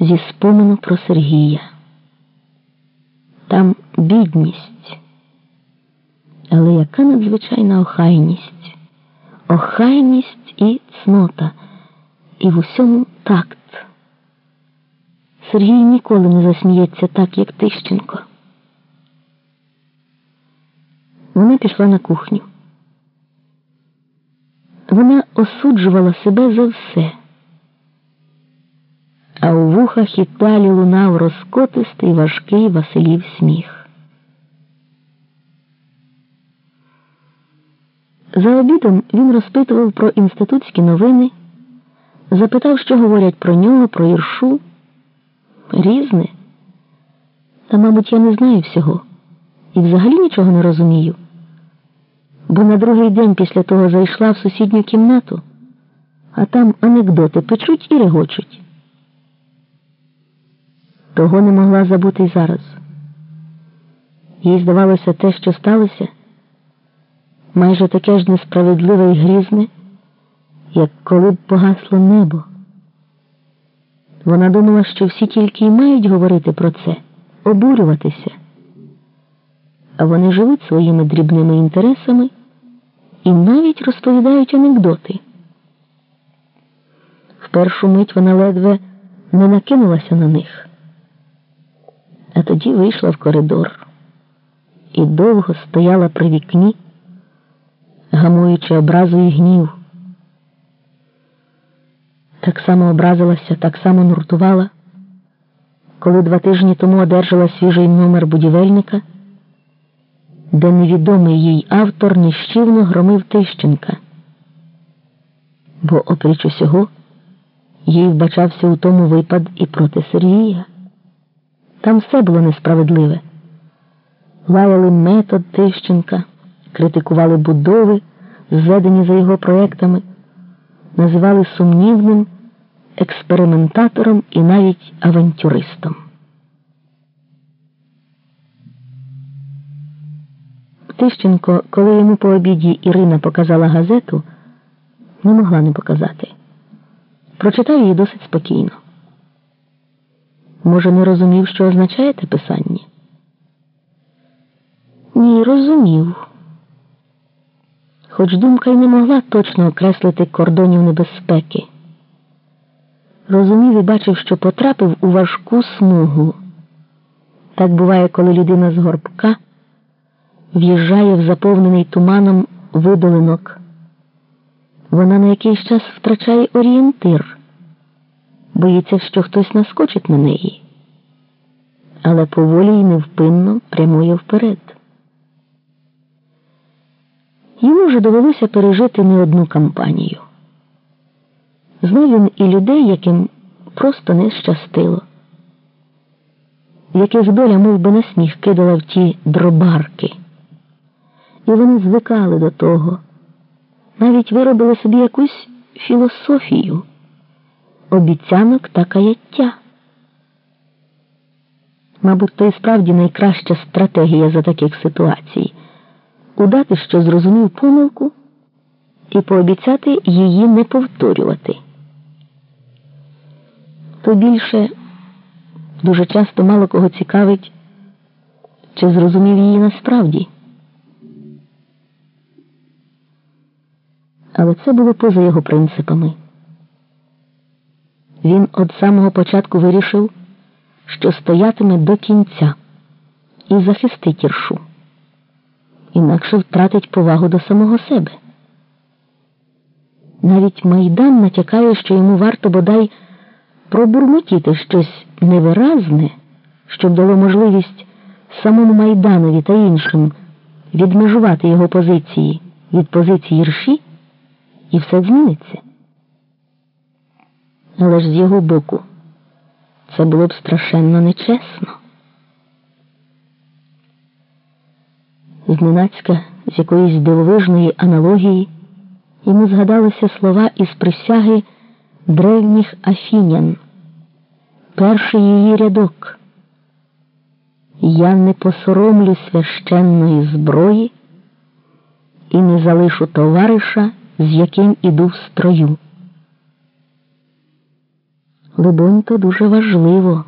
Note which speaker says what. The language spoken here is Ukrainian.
Speaker 1: зі спомину про Сергія. Там бідність, але яка надзвичайна охайність, охайність і цнота, і в усьому такт. Сергій ніколи не засміється так, як Тищенко. Вона пішла на кухню. Вона осуджувала себе за все, вухах і талі лунав розкотистий важкий Василів сміх. За обідом він розпитував про інститутські новини, запитав, що говорять про нього, про Іршу. Різне. Та, мабуть, я не знаю всього і взагалі нічого не розумію бо на другий день після того зайшла в сусідню кімнату, а там анекдоти печуть і регочуть. Того не могла забути й зараз. Їй здавалося те, що сталося, майже таке ж несправедливе і грізне, як коли б погасло небо. Вона думала, що всі тільки й мають говорити про це, обурюватися а вони живуть своїми дрібними інтересами і навіть розповідають анекдоти. В першу мить вона ледве не накинулася на них, а тоді вийшла в коридор і довго стояла при вікні, гамуючи образу і гнів. Так само образилася, так само нуртувала, коли два тижні тому одержала свіжий номер будівельника де невідомий їй автор нещивно громив Тищенка. Бо, опріч усього, їй вбачався у тому випад і проти Сергія. Там все було несправедливе. Лаяли метод Тищенка, критикували будови, зведені за його проектами, називали сумнівним експериментатором і навіть авантюристом. Тищенко, коли йому по обіді Ірина показала газету, не могла не показати. Прочитав її досить спокійно. Може, не розумів, що означає те писання? Ні, розумів. Хоч думка й не могла точно окреслити кордонів небезпеки. Розумів і бачив, що потрапив у важку смугу. Так буває, коли людина з горбка в'їжджає в заповнений туманом видолинок. Вона на якийсь час втрачає орієнтир, боїться, що хтось наскочить на неї, але поволі й невпинно прямує вперед. Йому вже довелося пережити не одну кампанію. Знав він і людей, яким просто не щастило, яких доля мов би, на сміх кидала в ті дробарки. І вони звикали до того, навіть виробили собі якусь філософію, обіцянок та каяття. Мабуть, то і справді найкраща стратегія за таких ситуацій удати, що зрозумів помилку, і пообіцяти її не повторювати. То більше дуже часто мало кого цікавить, чи зрозумів її насправді. але це було поза його принципами. Він від самого початку вирішив, що стоятиме до кінця і захистить Іршу, інакше втратить повагу до самого себе. Навіть майдан натякає, що йому варто бодай пробурмотіти щось невиразне, щоб дало можливість самому майданові та іншим відмежувати його позиції від позиції Ірші і все зміниться. Але ж з його боку це було б страшенно нечесно. Зненацька з якоїсь дивовижної аналогії йому згадалися слова із присяги древніх афінян. Перший її рядок. Я не посоромлю священної зброї і не залишу товариша з яким іду в строю. Либонь, бунту дуже важливо.